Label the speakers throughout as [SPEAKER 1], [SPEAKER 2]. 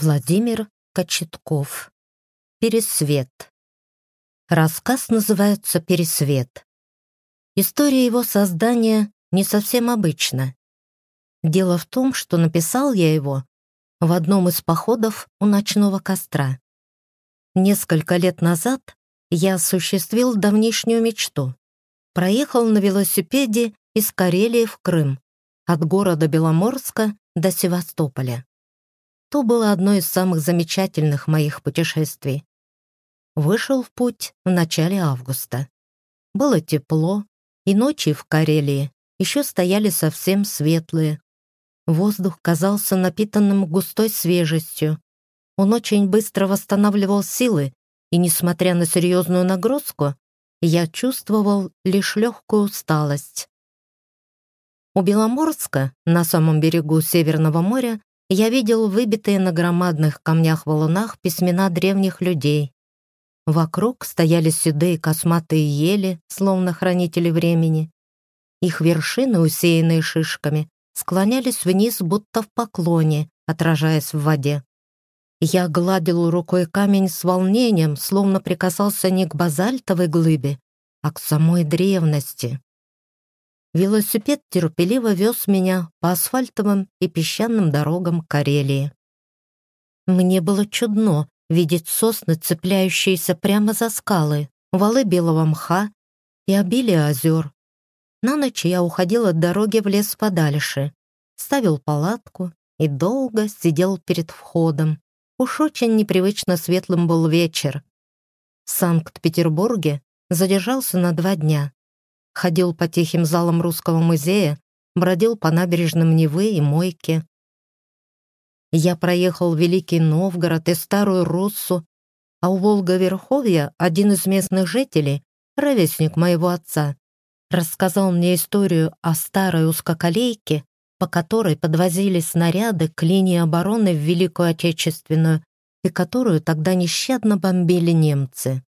[SPEAKER 1] Владимир Кочетков. Пересвет. Рассказ называется «Пересвет». История его создания не совсем обычна. Дело в том, что написал я его в одном из походов у ночного костра. Несколько лет назад я осуществил давнишнюю мечту. Проехал на велосипеде из Карелии в Крым, от города Беломорска до Севастополя. То было одно из самых замечательных моих путешествий. Вышел в путь в начале августа. Было тепло, и ночи в Карелии еще стояли совсем светлые. Воздух казался напитанным густой свежестью. Он очень быстро восстанавливал силы, и, несмотря на серьезную нагрузку, я чувствовал лишь легкую усталость. У Беломорска, на самом берегу Северного моря, я видел выбитые на громадных камнях-валунах письмена древних людей. Вокруг стояли седые косматые ели, словно хранители времени. Их вершины, усеянные шишками, склонялись вниз, будто в поклоне, отражаясь в воде. Я гладил рукой камень с волнением, словно прикасался не к базальтовой глыбе, а к самой древности. Велосипед терпеливо вез меня по асфальтовым и песчаным дорогам Карелии. Мне было чудно видеть сосны, цепляющиеся прямо за скалы, валы белого мха и обилие озер. На ночь я уходил от дороги в лес подальше, ставил палатку и долго сидел перед входом. Уж очень непривычно светлым был вечер. В Санкт-Петербурге задержался на два дня ходил по тихим залам Русского музея, бродил по набережным Невы и Мойке. Я проехал Великий Новгород и Старую Руссу, а у Волга-Верховья один из местных жителей, ровесник моего отца, рассказал мне историю о старой узкоколейке, по которой подвозили снаряды к линии обороны в Великую Отечественную и которую тогда нещадно бомбили немцы.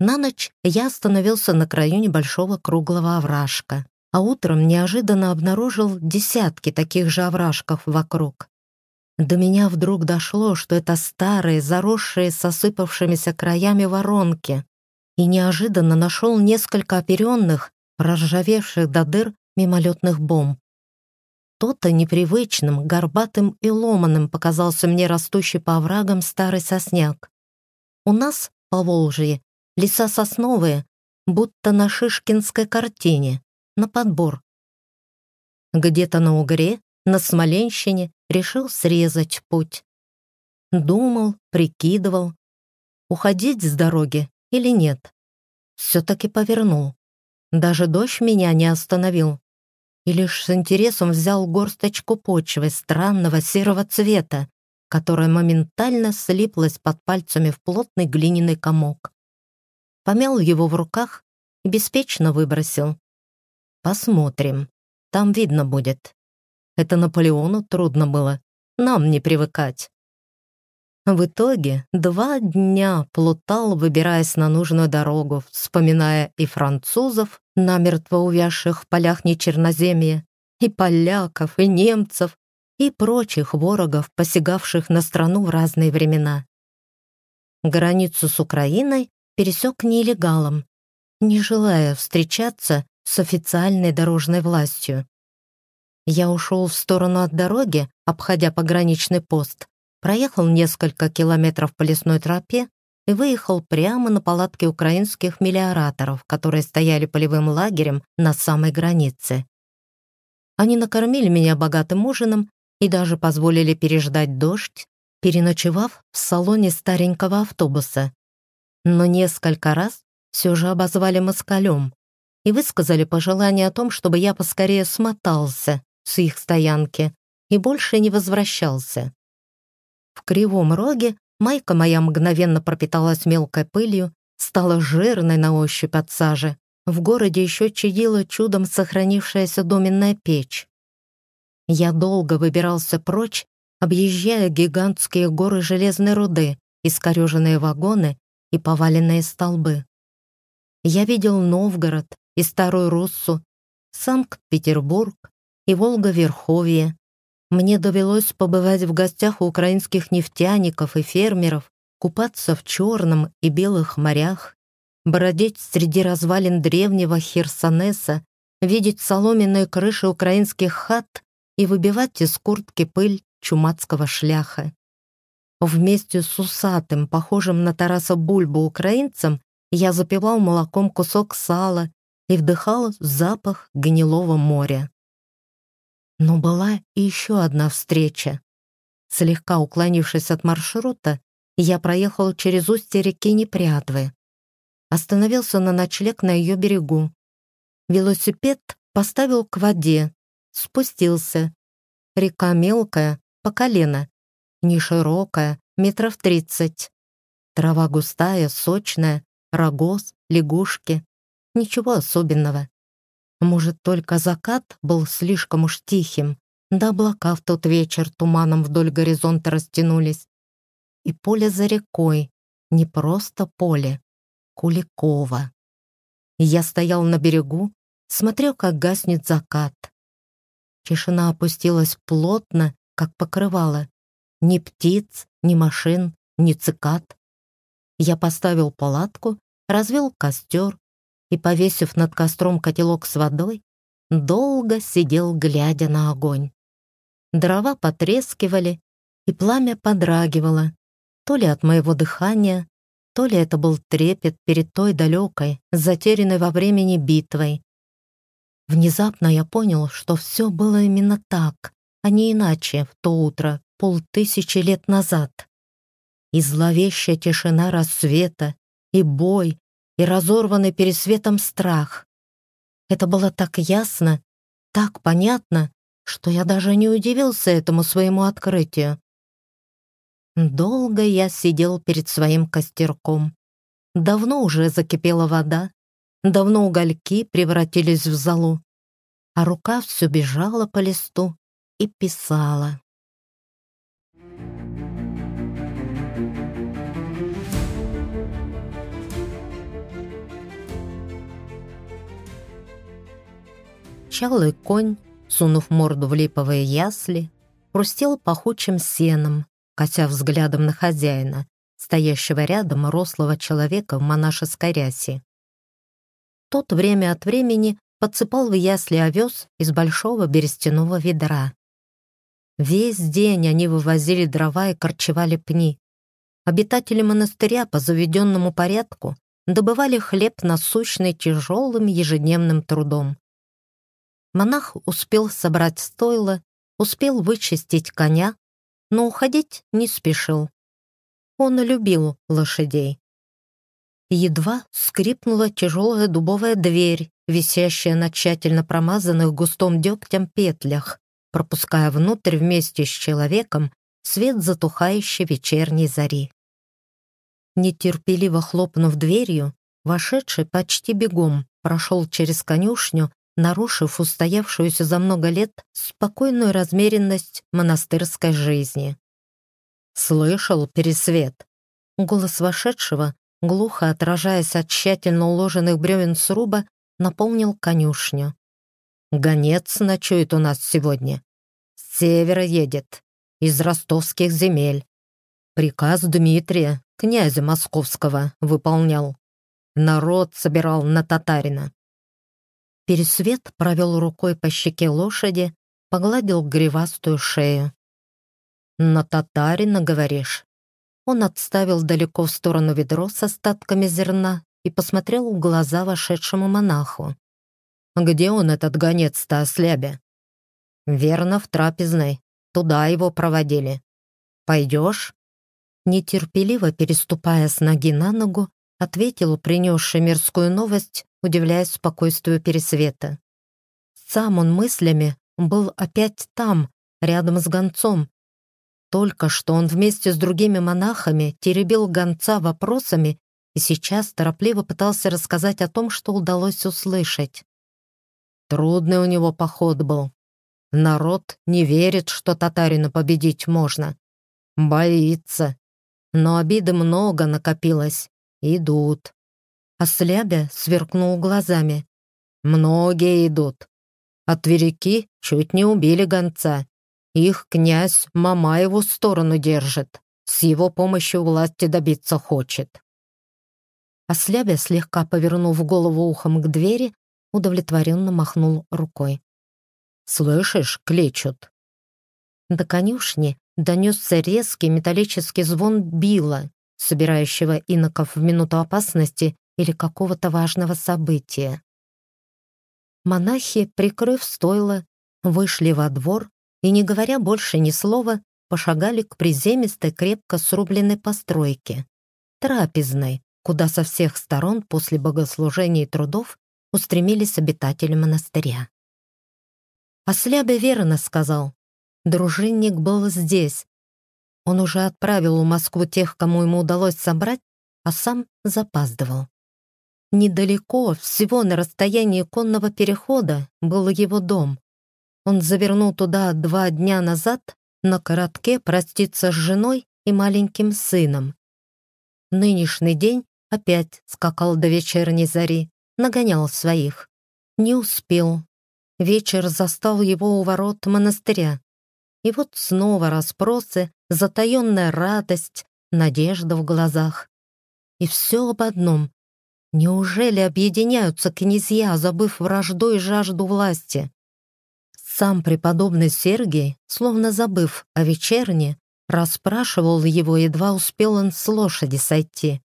[SPEAKER 1] На ночь я остановился на краю небольшого круглого овражка, а утром неожиданно обнаружил десятки таких же овражков вокруг. До меня вдруг дошло, что это старые, заросшие с осыпавшимися краями воронки, и неожиданно нашел несколько оперенных, проржавевших до дыр мимолетных бомб. То-то непривычным, горбатым и ломаным показался мне растущий по оврагам старый сосняк. У нас, по Волжье, Леса сосновые, будто на шишкинской картине, на подбор. Где-то на Угре, на Смоленщине решил срезать путь. Думал, прикидывал, уходить с дороги или нет. Все-таки повернул. Даже дождь меня не остановил. И лишь с интересом взял горсточку почвы странного серого цвета, которая моментально слиплась под пальцами в плотный глиняный комок помял его в руках и беспечно выбросил. «Посмотрим. Там видно будет. Это Наполеону трудно было. Нам не привыкать». В итоге два дня плутал, выбираясь на нужную дорогу, вспоминая и французов, намертво увязших в полях нечерноземья, и поляков, и немцев, и прочих ворогов, посягавших на страну в разные времена. Границу с Украиной пересек нелегалом, не желая встречаться с официальной дорожной властью. Я ушел в сторону от дороги, обходя пограничный пост, проехал несколько километров по лесной тропе и выехал прямо на палатки украинских мелиораторов, которые стояли полевым лагерем на самой границе. Они накормили меня богатым ужином и даже позволили переждать дождь, переночевав в салоне старенького автобуса, но несколько раз все же обозвали москалем и высказали пожелание о том, чтобы я поскорее смотался с их стоянки и больше не возвращался. В кривом роге майка моя мгновенно пропиталась мелкой пылью, стала жирной на ощупь от сажи. В городе еще чадила чудом сохранившаяся доменная печь. Я долго выбирался прочь, объезжая гигантские горы железной руды, искореженные вагоны и поваленные столбы. Я видел Новгород и Старую Руссу, Санкт-Петербург и Волга-Верховье, Мне довелось побывать в гостях у украинских нефтяников и фермеров, купаться в черном и белых морях, бродить среди развалин древнего Херсонеса, видеть соломенные крыши украинских хат и выбивать из куртки пыль чумацкого шляха. Вместе с усатым, похожим на Тараса Бульбу украинцем, я запивал молоком кусок сала и вдыхал запах гнилого моря. Но была и еще одна встреча. Слегка уклонившись от маршрута, я проехал через устье реки Непрядвы. Остановился на ночлег на ее берегу. Велосипед поставил к воде, спустился. Река мелкая, по колено, не широкая, метров тридцать. Трава густая, сочная, рогоз, лягушки. Ничего особенного. Может, только закат был слишком уж тихим, да облака в тот вечер туманом вдоль горизонта растянулись. И поле за рекой, не просто поле, Куликова. Я стоял на берегу, смотрел, как гаснет закат. Тишина опустилась плотно, как покрывало. Ни птиц, ни машин, ни цикад. Я поставил палатку, развел костер, и, повесив над костром котелок с водой, долго сидел, глядя на огонь. Дрова потрескивали, и пламя подрагивало, то ли от моего дыхания, то ли это был трепет перед той далекой, затерянной во времени битвой. Внезапно я понял, что все было именно так, а не иначе в то утро, полтысячи лет назад. И зловещая тишина рассвета, и бой, и разорванный пересветом страх. Это было так ясно, так понятно, что я даже не удивился этому своему открытию. Долго я сидел перед своим костерком. Давно уже закипела вода, давно угольки превратились в золу, а рука все бежала по листу и писала. Чалый конь, сунув морду в липовые ясли, хрустел пахучим сеном, кося взглядом на хозяина, стоящего рядом рослого человека в монашеской рясе. Тот время от времени подсыпал в ясли овес из большого берестяного ведра. Весь день они вывозили дрова и корчевали пни. Обитатели монастыря по заведенному порядку добывали хлеб насущный тяжелым ежедневным трудом. Монах успел собрать стойло, успел вычистить коня, но уходить не спешил. Он любил лошадей. Едва скрипнула тяжелая дубовая дверь, висящая на тщательно промазанных густом дегтем петлях, пропуская внутрь вместе с человеком свет затухающей вечерней зари. Нетерпеливо хлопнув дверью, вошедший почти бегом прошел через конюшню нарушив устоявшуюся за много лет спокойную размеренность монастырской жизни. «Слышал, Пересвет?» Голос вошедшего, глухо отражаясь от тщательно уложенных бревен сруба, наполнил конюшню. «Гонец ночует у нас сегодня. С севера едет, из ростовских земель. Приказ Дмитрия, князя московского, выполнял. Народ собирал на татарина. Пересвет провел рукой по щеке лошади, погладил гривастую шею. «На татарина, говоришь?» Он отставил далеко в сторону ведро с остатками зерна и посмотрел в глаза вошедшему монаху. «Где он, этот гонец-то, ослябя?» «Верно, в трапезной. Туда его проводили. Пойдешь?» Нетерпеливо переступая с ноги на ногу, ответил принесший мирскую новость удивляясь спокойствию Пересвета. Сам он мыслями был опять там, рядом с гонцом. Только что он вместе с другими монахами теребил гонца вопросами и сейчас торопливо пытался рассказать о том, что удалось услышать. Трудный у него поход был. Народ не верит, что татарина победить можно. Боится. Но обиды много накопилось. Идут. А Слябя сверкнул глазами. «Многие идут. От Тверики чуть не убили гонца. Их князь Мамаеву сторону держит, с его помощью власти добиться хочет. Ослябя, слегка повернув голову ухом к двери, удовлетворенно махнул рукой. «Слышишь, клечут?» До конюшни донесся резкий металлический звон била, собирающего иноков в минуту опасности или какого-то важного события. Монахи, прикрыв стойло, вышли во двор и, не говоря больше ни слова, пошагали к приземистой, крепко срубленной постройке, трапезной, куда со всех сторон после богослужений и трудов устремились обитатели монастыря. Ослябе верно сказал. Дружинник был здесь. Он уже отправил в Москву тех, кому ему удалось собрать, а сам запаздывал. Недалеко, всего на расстоянии конного перехода, был его дом. Он завернул туда два дня назад на коротке проститься с женой и маленьким сыном. Нынешний день опять скакал до вечерней зари, нагонял своих. Не успел. Вечер застал его у ворот монастыря. И вот снова расспросы, затаенная радость, надежда в глазах. И все об одном. Неужели объединяются князья, забыв вражду и жажду власти? Сам преподобный Сергий, словно забыв о вечерне, расспрашивал его, едва успел он с лошади сойти.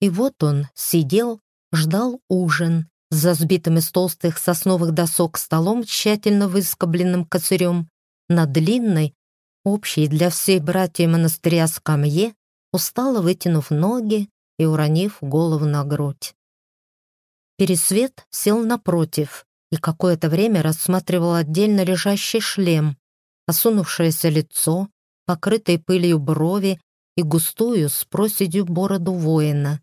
[SPEAKER 1] И вот он сидел, ждал ужин за сбитым из толстых сосновых досок столом, тщательно выскобленным косырем, на длинной, общей для всей братьев монастыря скамье, устало вытянув ноги и уронив голову на грудь. Пересвет сел напротив и какое-то время рассматривал отдельно лежащий шлем, осунувшееся лицо, покрытые пылью брови и густую с проседью бороду воина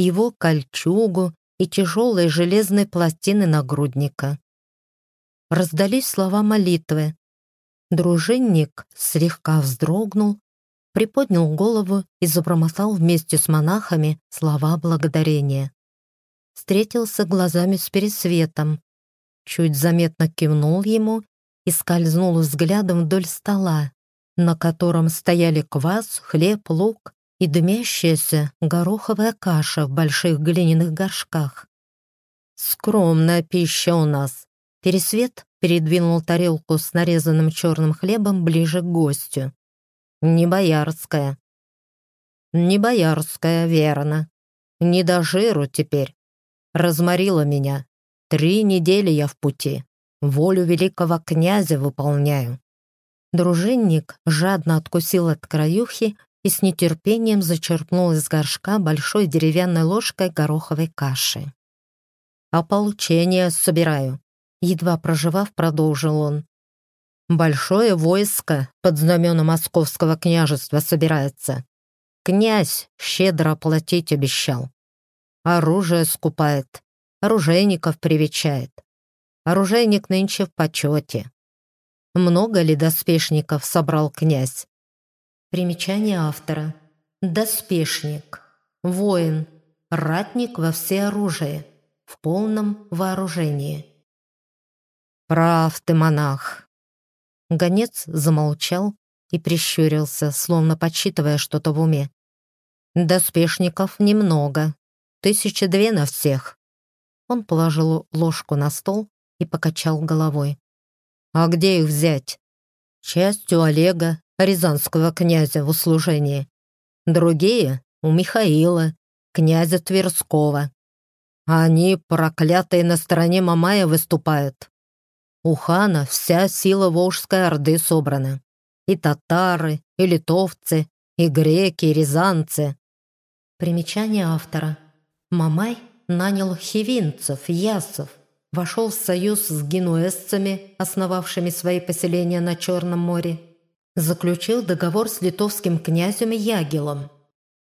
[SPEAKER 1] его кольчугу и тяжелые железные пластины нагрудника. Раздались слова молитвы. Дружинник слегка вздрогнул, приподнял голову и забормотал вместе с монахами слова благодарения. Встретился глазами с Пересветом, чуть заметно кивнул ему и скользнул взглядом вдоль стола, на котором стояли квас, хлеб, лук и дымящаяся гороховая каша в больших глиняных горшках. «Скромная пища у нас!» Пересвет передвинул тарелку с нарезанным черным хлебом ближе к гостю. «Не боярская». «Не боярская, верно. Не до жиру теперь. Разморила меня. Три недели я в пути. Волю великого князя выполняю». Дружинник жадно откусил от краюхи и с нетерпением зачерпнул из горшка большой деревянной ложкой гороховой каши. «А получение собираю», — едва проживав, продолжил он. «Большое войско под знамена Московского княжества собирается. Князь щедро платить обещал. Оружие скупает, оружейников привечает. Оружейник нынче в почете. Много ли доспешников собрал князь? Примечание автора. Доспешник. Воин. Ратник во всеоружии. В полном вооружении. «Прав ты, монах!» Гонец замолчал и прищурился, словно подсчитывая что-то в уме. «Доспешников немного. Тысячи две на всех». Он положил ложку на стол и покачал головой. «А где их взять?» «Часть у Олега, рязанского князя в услужении. Другие — у Михаила, князя Тверского. Они, проклятые, на стороне Мамая выступают. У хана вся сила Волжской Орды собрана. И татары, и литовцы, и греки, и рязанцы. Примечание автора. Мамай нанял хивинцев, ясов, вошел в союз с генуэзцами, основавшими свои поселения на Черном море, заключил договор с литовским князем Ягелом.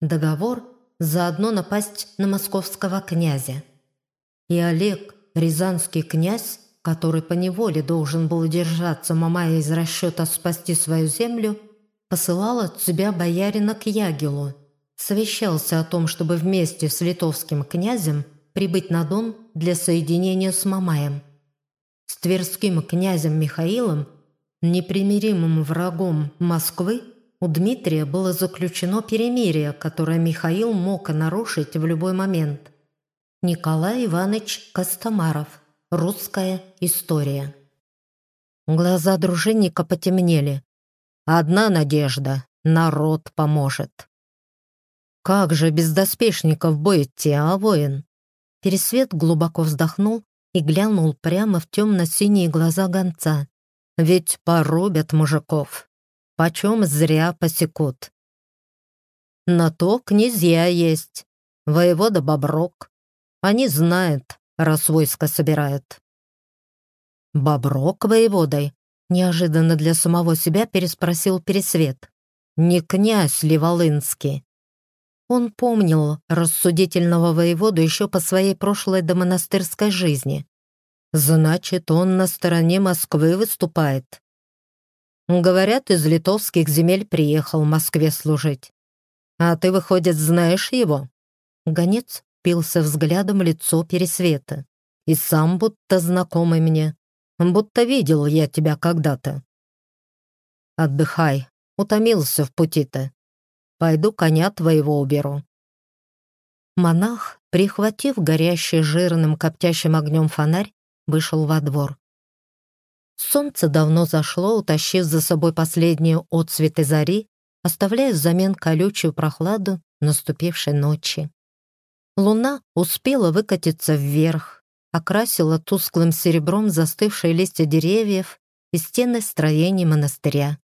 [SPEAKER 1] Договор заодно напасть на московского князя. И Олег, рязанский князь, который по неволе должен был держаться Мамая из расчета спасти свою землю, посылал от себя боярина к Ягелу, совещался о том, чтобы вместе с литовским князем прибыть на Дон для соединения с Мамаем. С тверским князем Михаилом непримиримым врагом Москвы, у Дмитрия было заключено перемирие, которое Михаил мог нарушить в любой момент. Николай Иванович Костомаров. Русская история. Глаза дружинника потемнели. Одна надежда — народ поможет. «Как же без доспешников бой а, воин?» Пересвет глубоко вздохнул и глянул прямо в темно-синие глаза гонца. «Ведь порубят мужиков. Почем зря посекут?» «На то князья есть. Воевода Боброк. Они знают, раз войско собирают». «Боброк воеводой?» Неожиданно для самого себя переспросил Пересвет. «Не князь ли Волынский?» Он помнил рассудительного воеводу еще по своей прошлой домонастырской жизни. Значит, он на стороне Москвы выступает. Говорят, из литовских земель приехал в Москве служить. А ты, выходит, знаешь его? Гонец пился взглядом лицо Пересвета. И сам будто знакомый мне. Будто видел я тебя когда-то. Отдыхай, утомился в пути-то. Пойду коня твоего уберу». Монах, прихватив горящий жирным коптящим огнем фонарь, вышел во двор. Солнце давно зашло, утащив за собой последние отцветы зари, оставляя взамен колючую прохладу наступившей ночи. Луна успела выкатиться вверх, окрасила тусклым серебром застывшие листья деревьев и стены строений монастыря.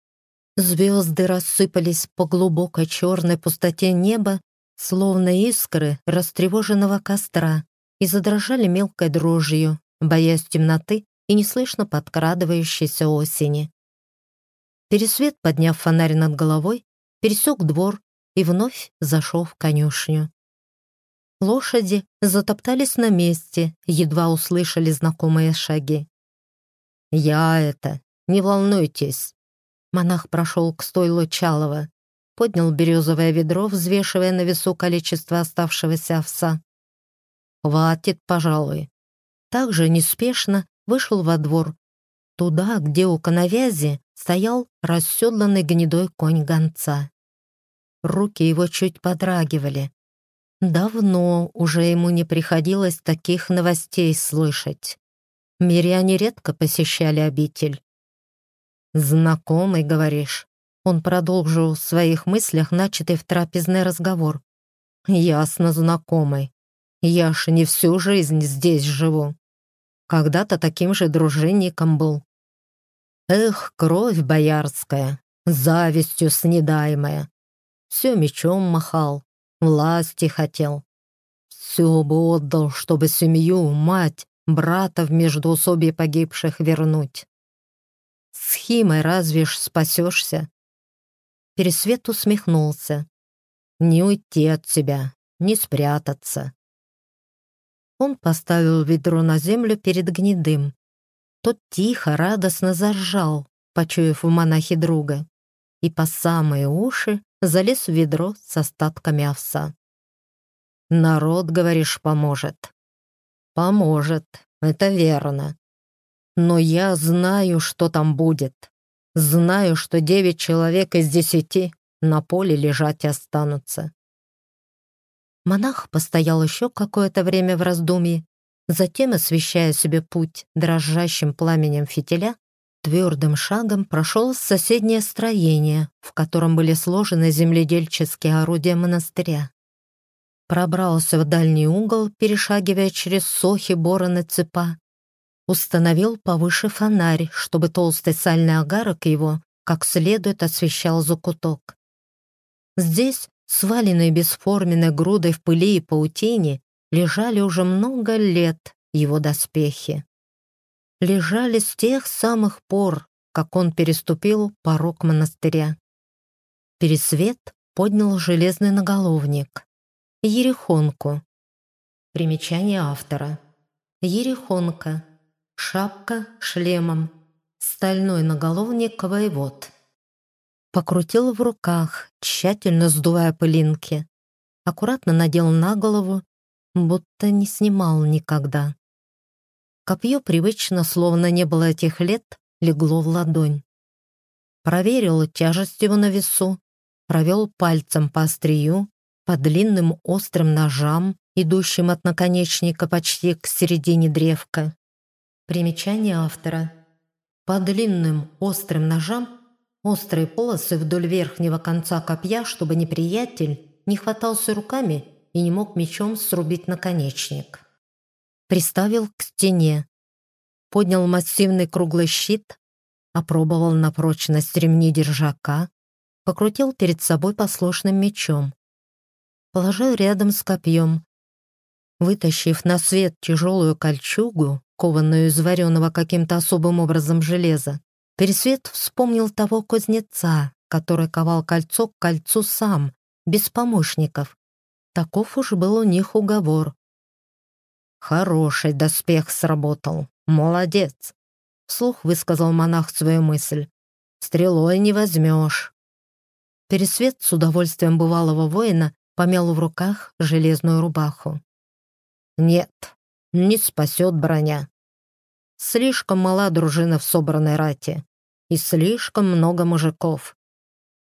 [SPEAKER 1] Звезды рассыпались по глубокой черной пустоте неба, словно искры растревоженного костра, и задрожали мелкой дрожью, боясь темноты и неслышно подкрадывающейся осени. Пересвет, подняв фонарь над головой, пересек двор и вновь зашел в конюшню. Лошади затоптались на месте, едва услышали знакомые шаги. «Я это, не волнуйтесь», Монах прошел к стойлу Чалова, поднял березовое ведро, взвешивая на весу количество оставшегося овса. «Хватит, пожалуй». Также неспешно вышел во двор, туда, где у коновязи стоял расседланный гнедой конь гонца. Руки его чуть подрагивали. Давно уже ему не приходилось таких новостей слышать. Миряне редко посещали обитель. «Знакомый, говоришь?» Он продолжил в своих мыслях начатый в трапезный разговор. «Ясно, знакомый. Я ж не всю жизнь здесь живу. Когда-то таким же дружинником был. Эх, кровь боярская, завистью снедаемая. Все мечом махал, власти хотел. Все бы отдал, чтобы семью, мать, брата в междоусобье погибших вернуть. С Химой разве ж спасешься?» Пересвет усмехнулся. «Не уйти от тебя, не спрятаться». Он поставил ведро на землю перед гнедым. Тот тихо, радостно заржал, почуяв в монахе друга, и по самые уши залез в ведро с остатками овса. «Народ, говоришь, поможет?» «Поможет, это верно. Но я знаю, что там будет. Знаю, что девять человек из десяти на поле лежать останутся. Монах постоял еще какое-то время в раздумье, затем, освещая себе путь дрожащим пламенем фитиля, твердым шагом прошел в соседнее строение, в котором были сложены земледельческие орудия монастыря. Пробрался в дальний угол, перешагивая через сохи, бороны, цепа, установил повыше фонарь, чтобы толстый сальный агарок его как следует освещал закуток. Здесь, сваленные бесформенной грудой в пыли и паутине, лежали уже много лет его доспехи. Лежали с тех самых пор, как он переступил порог монастыря. Пересвет поднял железный наголовник. Ерехонку. Примечание автора. Ерехонка шапка шлемом, стальной наголовник воевод. Покрутил в руках, тщательно сдувая пылинки. Аккуратно надел на голову, будто не снимал никогда. Копье привычно, словно не было этих лет, легло в ладонь. проверил тяжесть его на весу, провел пальцем по острию, по длинным острым ножам, идущим от наконечника почти к середине древка. Примечание автора. По длинным острым ножам острые полосы вдоль верхнего конца копья, чтобы неприятель не хватался руками и не мог мечом срубить наконечник. Приставил к стене. Поднял массивный круглый щит, опробовал на прочность ремни держака, покрутил перед собой послушным мечом. Положил рядом с копьем. Вытащив на свет тяжелую кольчугу, кованную из вареного каким-то особым образом железа, Пересвет вспомнил того кузнеца, который ковал кольцо к кольцу сам, без помощников. Таков уж был у них уговор. «Хороший доспех сработал. Молодец!» Вслух высказал монах свою мысль. «Стрелой не возьмешь». Пересвет с удовольствием бывалого воина помял в руках железную рубаху. «Нет, не спасет броня. Слишком мала дружина в собранной рате. И слишком много мужиков.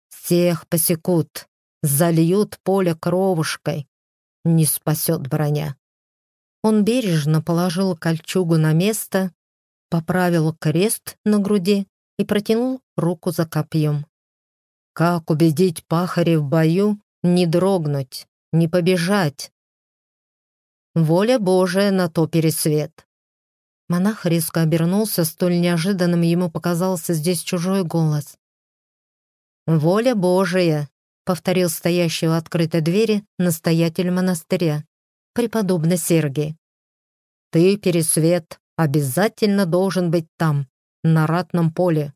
[SPEAKER 1] Всех посекут, зальют поле кровушкой. Не спасет броня. Он бережно положил кольчугу на место, поправил крест на груди и протянул руку за копьем. Как убедить пахарей в бою не дрогнуть, не побежать? Воля Божия на то пересвет. Монах резко обернулся, столь неожиданным ему показался здесь чужой голос. «Воля Божия!» — повторил стоящий у открытой двери настоятель монастыря, преподобный Сергий. «Ты, Пересвет, обязательно должен быть там, на ратном поле».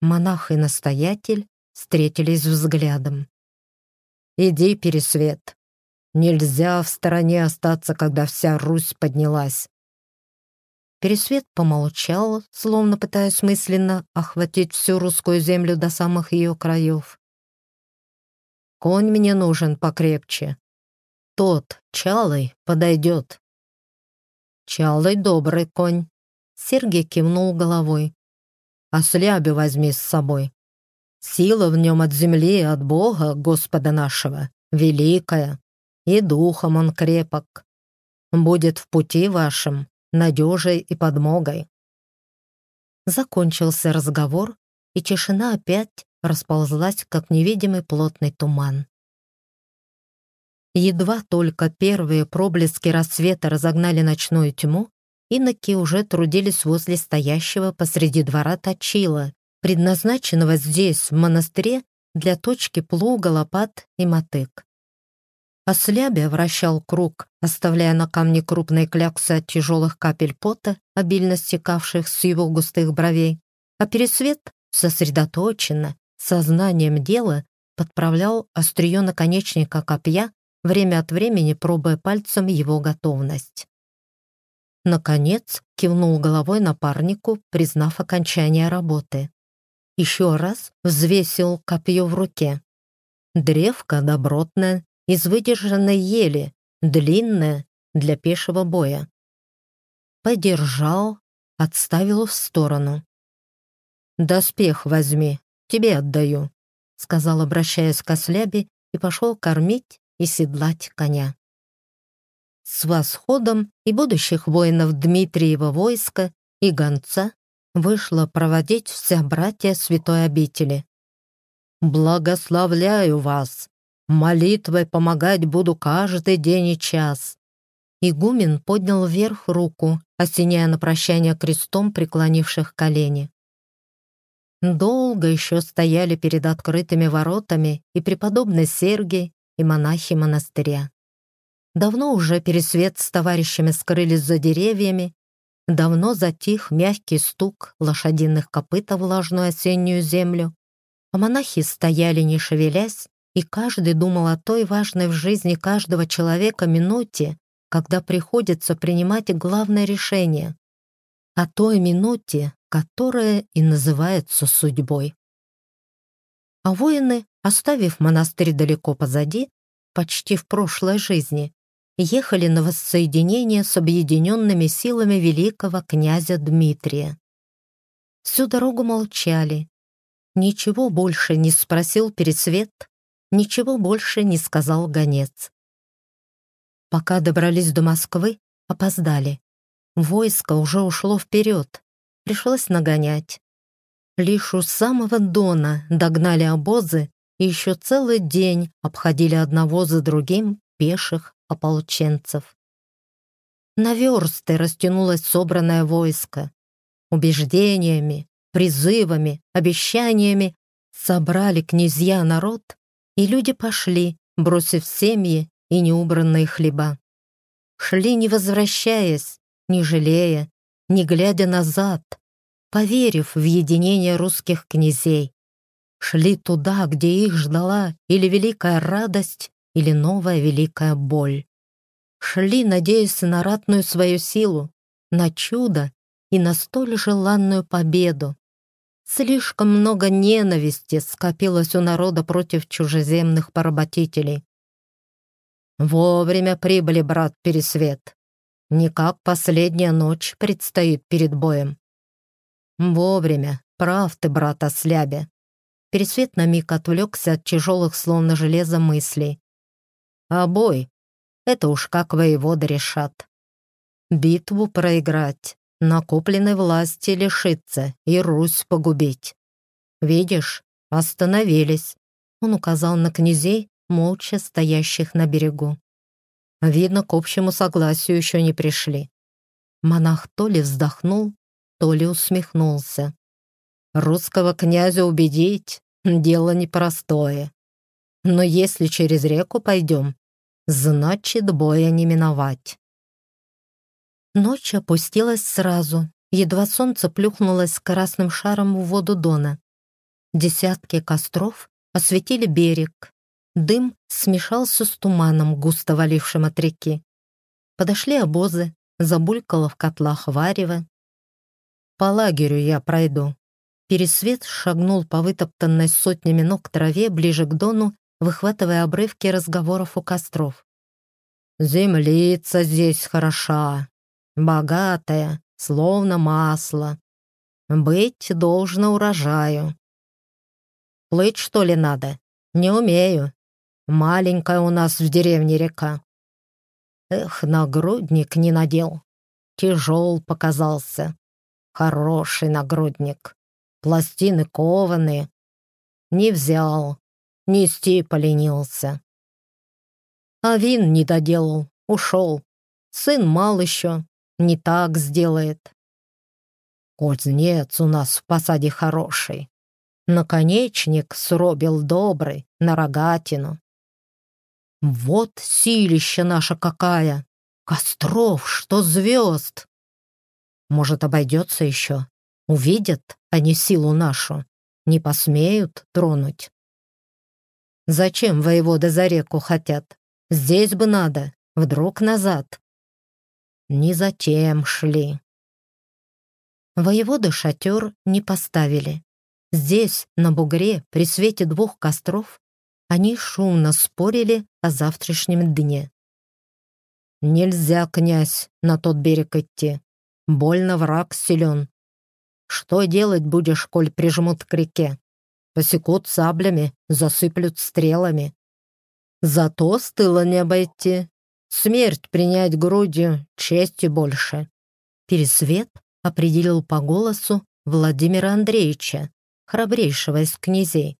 [SPEAKER 1] Монах и настоятель встретились взглядом. «Иди, Пересвет. Нельзя в стороне остаться, когда вся Русь поднялась. Пересвет помолчал, словно пытаясь мысленно охватить всю русскую землю до самых ее краев. «Конь мне нужен покрепче. Тот, Чалый, подойдет». «Чалый добрый конь», — Сергей кивнул головой. «А слябе возьми с собой. Сила в нем от земли и от Бога, Господа нашего, великая, и духом он крепок. Будет в пути вашем, надежей и подмогой. Закончился разговор, и тишина опять расползлась, как невидимый плотный туман. Едва только первые проблески рассвета разогнали ночную тьму, иноки уже трудились возле стоящего посреди двора точила, предназначенного здесь, в монастыре, для точки плуга, лопат и мотык. Ослябя вращал круг, оставляя на камне крупные кляксы от тяжелых капель пота, обильно стекавших с его густых бровей, а Пересвет сосредоточенно, сознанием дела, подправлял острие наконечника копья, время от времени пробуя пальцем его готовность. Наконец кивнул головой напарнику, признав окончание работы. Еще раз взвесил копье в руке. Древко добротное, из выдержанной ели, длинная, для пешего боя. Подержал, отставил в сторону. «Доспех возьми, тебе отдаю», — сказал, обращаясь к ослябе, и пошел кормить и седлать коня. С восходом и будущих воинов Дмитриева войска и гонца вышла проводить вся братья святой обители. «Благословляю вас!» Молитвой помогать буду каждый день и час». Игумен поднял вверх руку, осеняя на прощание крестом преклонивших колени. Долго еще стояли перед открытыми воротами и преподобный Сергий, и монахи монастыря. Давно уже Пересвет с товарищами скрылись за деревьями, давно затих мягкий стук лошадиных копыт о влажную осеннюю землю, а монахи стояли, не шевелясь, и каждый думал о той важной в жизни каждого человека минуте, когда приходится принимать главное решение, о той минуте, которая и называется судьбой. А воины, оставив монастырь далеко позади, почти в прошлой жизни, ехали на воссоединение с объединенными силами великого князя Дмитрия. Всю дорогу молчали, Ничего больше не спросил Пересвет, ничего больше не сказал гонец. Пока добрались до Москвы, опоздали. Войско уже ушло вперед, пришлось нагонять. Лишь у самого Дона догнали обозы и еще целый день обходили одного за другим пеших ополченцев. На версты растянулось собранное войско. Убеждениями, призывами, обещаниями собрали князья народ, и люди пошли, бросив семьи и неубранные хлеба. Шли не возвращаясь, не жалея, не глядя назад, поверив в единение русских князей. Шли туда, где их ждала или великая радость, или новая великая боль. Шли, надеясь на ратную свою силу, на чудо и на столь желанную победу. Слишком много ненависти скопилось у народа против чужеземных поработителей. Вовремя прибыли, брат Пересвет. Не как последняя ночь предстоит перед боем. Вовремя, прав ты, брат Ослябе. Пересвет на миг отвлекся от тяжелых, словно железо, мыслей. А бой — это уж как воеводы решат. Битву проиграть, накопленной власти лишиться и Русь погубить. Видишь, остановились. Он указал на князей, молча стоящих на берегу. Видно, к общему согласию еще не пришли. Монах то ли вздохнул, то ли усмехнулся. Русского князя убедить — дело непростое. Но если через реку пойдем, значит, боя не миновать. Ночь опустилась сразу, едва солнце плюхнулось красным шаром в воду Дона. Десятки костров осветили берег, Дым смешался с туманом, густо валившим от реки. Подошли обозы, забулькало в котлах варево. «По лагерю я пройду». Пересвет шагнул по вытоптанной сотнями ног траве ближе к дону, выхватывая обрывки разговоров у костров. «Землица здесь хороша, богатая, словно масло. Быть должно урожаю. Плыть, что ли, надо? Не умею. Маленькая у нас в деревне река. Эх, нагрудник не надел. Тяжел показался. Хороший нагрудник. Пластины кованые. Не взял. Нести поленился. А вин не доделал, ушел. Сын мал еще, не так сделает. Кузнец у нас в посаде хороший. Наконечник сробил добрый, на рогатину. Вот силища наша какая! Костров, что звезд! Может, обойдется еще? Увидят они силу нашу, не посмеют тронуть. Зачем воеводы за реку хотят? Здесь бы надо, вдруг назад. Не затем шли. Воеводы шатер не поставили. Здесь, на бугре, при свете двух костров, они шумно спорили о завтрашнем дне. «Нельзя, князь, на тот берег идти. Больно враг силен. Что делать будешь, коль прижмут к реке? Посекут саблями, засыплют стрелами. Зато с тыла не обойти. Смерть принять грудью, чести больше». Пересвет определил по голосу Владимира Андреевича, храбрейшего из князей.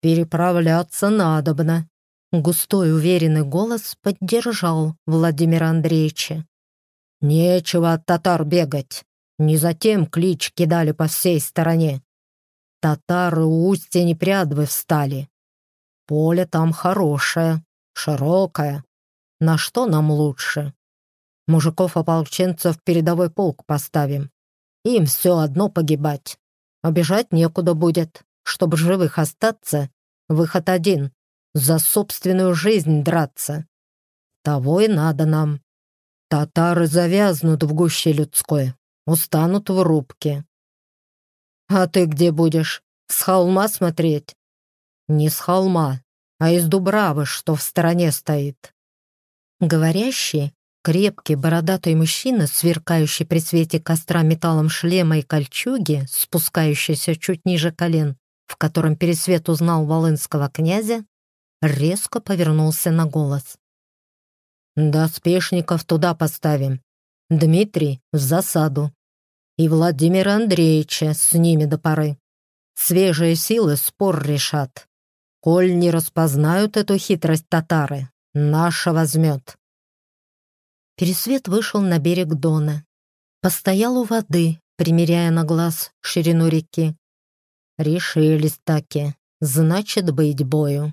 [SPEAKER 1] «Переправляться надобно», — густой уверенный голос поддержал Владимира Андреевича. «Нечего от татар бегать. Не затем клич кидали по всей стороне. Татары у устья непрядвы встали. Поле там хорошее, широкое. На что нам лучше? Мужиков-ополченцев передовой полк поставим. Им все одно погибать. Обижать некуда будет. Чтобы живых остаться, выход один — за собственную жизнь драться. Того и надо нам. Татары завязнут в гуще людской, устанут в рубке. А ты где будешь? С холма смотреть? Не с холма, а из Дубравы, что в стороне стоит. Говорящий, крепкий бородатый мужчина, сверкающий при свете костра металлом шлема и кольчуги, спускающийся чуть ниже колен, в котором Пересвет узнал волынского князя, резко повернулся на голос. «Доспешников туда поставим. Дмитрий в засаду. И Владимира Андреевича с ними до поры. Свежие силы спор решат. Коль не распознают эту хитрость татары, наша возьмет». Пересвет вышел на берег Дона. Постоял у воды, примеряя на глаз ширину реки. Решились таки, значит, быть бою.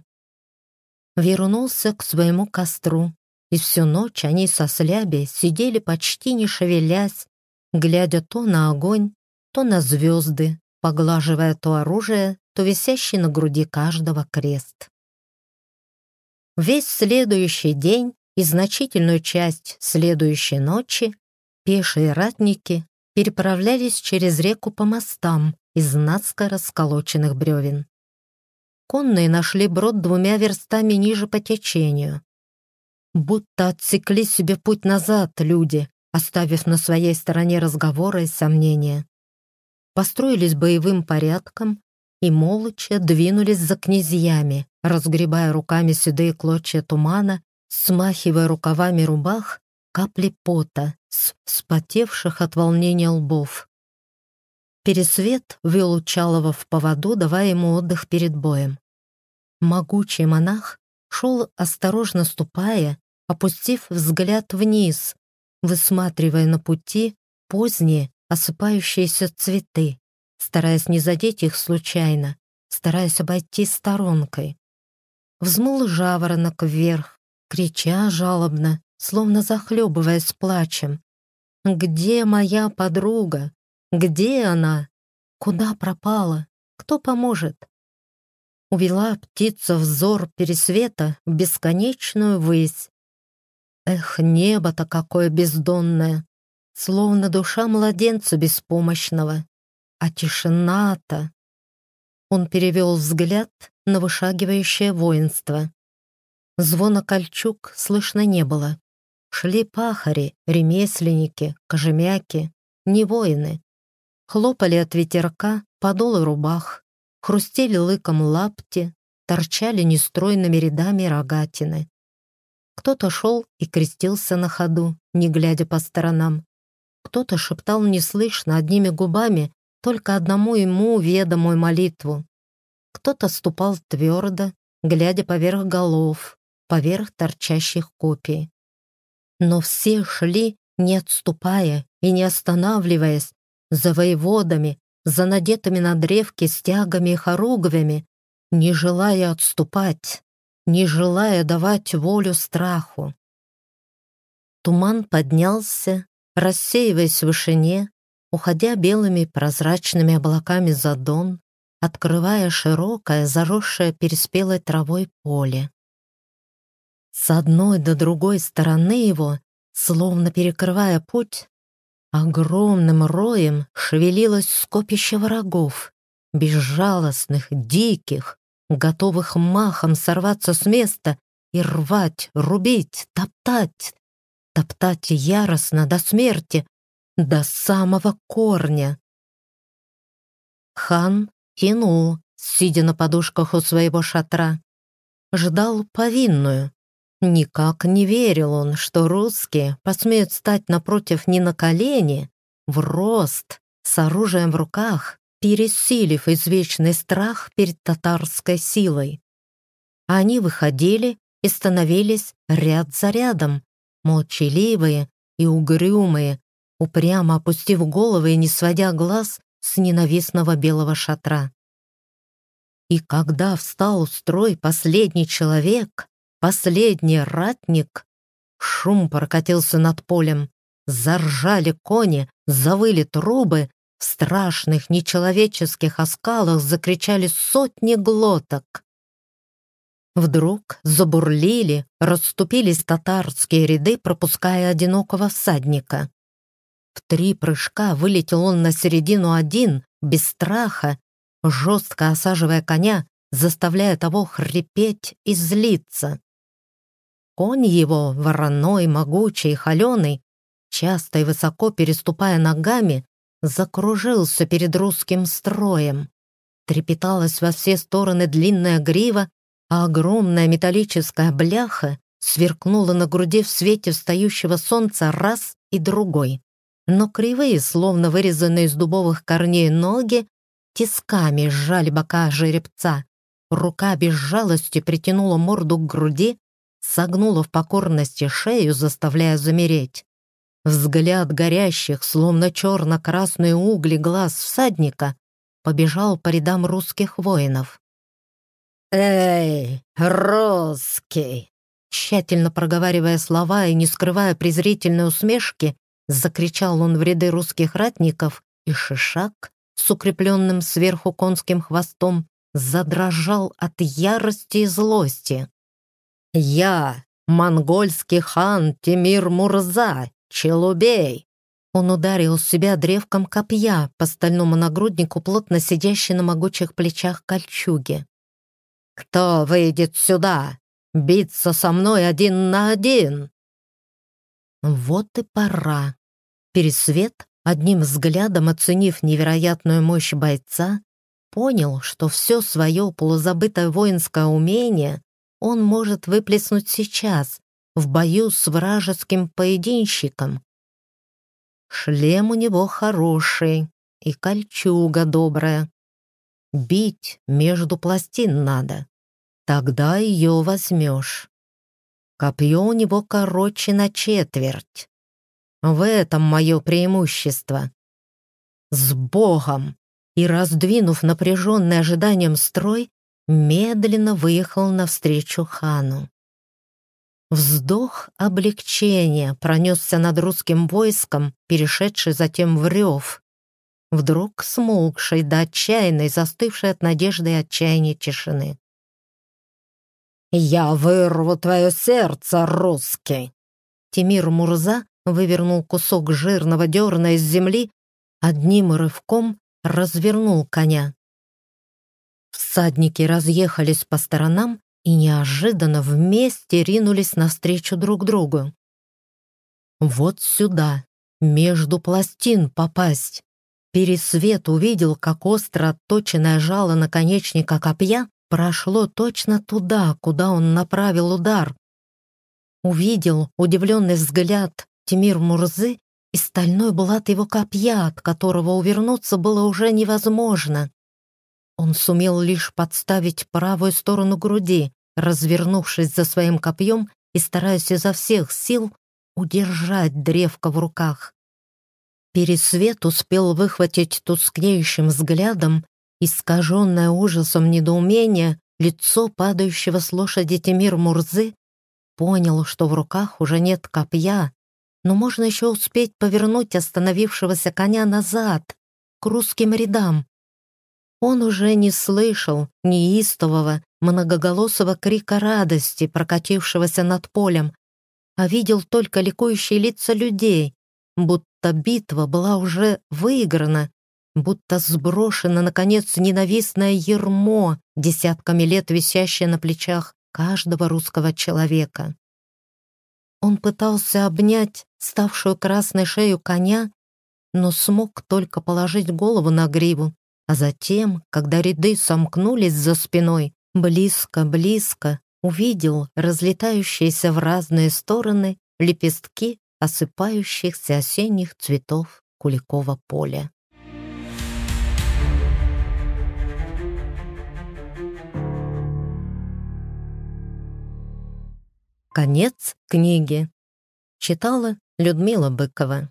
[SPEAKER 1] Вернулся к своему костру, и всю ночь они со сляби сидели почти не шевелясь, глядя то на огонь, то на звезды, поглаживая то оружие, то висящий на груди каждого крест. Весь следующий день и значительную часть следующей ночи пешие ратники переправлялись через реку по мостам из наскоро расколоченных бревен. Конные нашли брод двумя верстами ниже по течению. Будто отсекли себе путь назад люди, оставив на своей стороне разговоры и сомнения. Построились боевым порядком и молча двинулись за князьями, разгребая руками седые клочья тумана, смахивая рукавами рубах капли пота с вспотевших от волнения лбов. Пересвет вел Чалова в поводу, давая ему отдых перед боем. Могучий монах шел, осторожно ступая, опустив взгляд вниз, высматривая на пути поздние осыпающиеся цветы, стараясь не задеть их случайно, стараясь обойти сторонкой. Взмыл жаворонок вверх, крича жалобно, словно захлебываясь плачем. «Где моя подруга? Где она? Куда пропала? Кто поможет?» Увела птица взор пересвета в бесконечную высь. Эх, небо-то какое бездонное, словно душа младенца беспомощного. А тишина-то... Он перевел взгляд на вышагивающее воинство. Звона кольчуг слышно не было. Шли пахари, ремесленники, кожемяки, не воины. Хлопали от ветерка подолы рубах, хрустели лыком лапти, торчали нестройными рядами рогатины. Кто-то шел и крестился на ходу, не глядя по сторонам. Кто-то шептал неслышно одними губами только одному ему ведомую молитву. Кто-то ступал твердо, глядя поверх голов, поверх торчащих копий. Но все шли, не отступая и не останавливаясь, за воеводами, за надетыми на древки стягами и хоругвями, не желая отступать, не желая давать волю страху. Туман поднялся, рассеиваясь в вышине, уходя белыми прозрачными облаками за дон, открывая широкое, заросшее переспелой травой поле. С одной до другой стороны его, словно перекрывая путь, огромным роем шевелилось скопище врагов, безжалостных, диких, готовых махом сорваться с места и рвать, рубить, топтать, топтать яростно до смерти, до самого корня. Хан кинул, сидя на подушках у своего шатра, ждал повинную, Никак не верил он, что русские посмеют стать напротив не на колени, в рост, с оружием в руках, пересилив извечный страх перед татарской силой. Они выходили и становились ряд за рядом, молчаливые и угрюмые, упрямо опустив головы и не сводя глаз с ненавистного белого шатра. И когда встал в строй последний человек, Последний ратник. Шум прокатился над полем. Заржали кони, завыли трубы. В страшных нечеловеческих оскалах закричали сотни глоток. Вдруг забурлили, расступились татарские ряды, пропуская одинокого всадника. В три прыжка вылетел он на середину один, без страха, жестко осаживая коня, заставляя того хрипеть и злиться. Конь его, вороной, могучий, холеный, часто и высоко переступая ногами, закружился перед русским строем. трепеталась во все стороны длинная грива, а огромная металлическая бляха сверкнула на груди в свете встающего солнца раз и другой. Но кривые, словно вырезанные из дубовых корней ноги, тисками сжали бока жеребца. Рука без жалости притянула морду к груди, согнула в покорности шею, заставляя замереть. Взгляд горящих, словно черно-красные угли глаз всадника, побежал по рядам русских воинов. «Эй, русский!» Тщательно проговаривая слова и не скрывая презрительной усмешки, закричал он в ряды русских ратников, и Шишак с укрепленным сверху конским хвостом задрожал от ярости и злости. «Я, монгольский хан Тимир Мурза, Челубей!» Он ударил себя древком копья по стальному нагруднику, плотно сидящей на могучих плечах кольчуги. «Кто выйдет сюда? Биться со мной один на один!» Вот и пора. Пересвет, одним взглядом оценив невероятную мощь бойца, понял, что все свое полузабытое воинское умение он может выплеснуть сейчас, в бою с вражеским поединщиком. Шлем у него хороший и кольчуга добрая. Бить между пластин надо, тогда ее возьмешь. Копье у него короче на четверть. В этом мое преимущество. С Богом! И, раздвинув напряженный ожиданием строй, медленно выехал навстречу хану. Вздох облегчения пронесся над русским войском, перешедший затем в рев. Вдруг смолкшей до отчаянной, застывшей от надежды и отчаяния тишины. «Я вырву твое сердце, русский!» Тимир Мурза вывернул кусок жирного дерна из земли, одним рывком развернул коня. Всадники разъехались по сторонам и неожиданно вместе ринулись навстречу друг другу. Вот сюда, между пластин попасть. Пересвет увидел, как остро отточенное жало наконечника копья прошло точно туда, куда он направил удар. Увидел удивленный взгляд Тимир Мурзы и стальной булат его копья, от которого увернуться было уже невозможно. Он сумел лишь подставить правую сторону груди, развернувшись за своим копьем и стараясь изо всех сил удержать древко в руках. Пересвет успел выхватить тускнеющим взглядом искаженное ужасом недоумение лицо падающего с лошади Тимир Мурзы, понял, что в руках уже нет копья, но можно еще успеть повернуть остановившегося коня назад, к русским рядам. Он уже не слышал неистового, многоголосого крика радости, прокатившегося над полем, а видел только ликующие лица людей, будто битва была уже выиграна, будто сброшено, наконец, ненавистное ермо, десятками лет висящее на плечах каждого русского человека. Он пытался обнять ставшую красной шею коня, но смог только положить голову на гриву, а затем, когда ряды сомкнулись за спиной, близко-близко увидел разлетающиеся в разные стороны лепестки осыпающихся осенних цветов Куликова поля. Конец книги. Читала Людмила Быкова.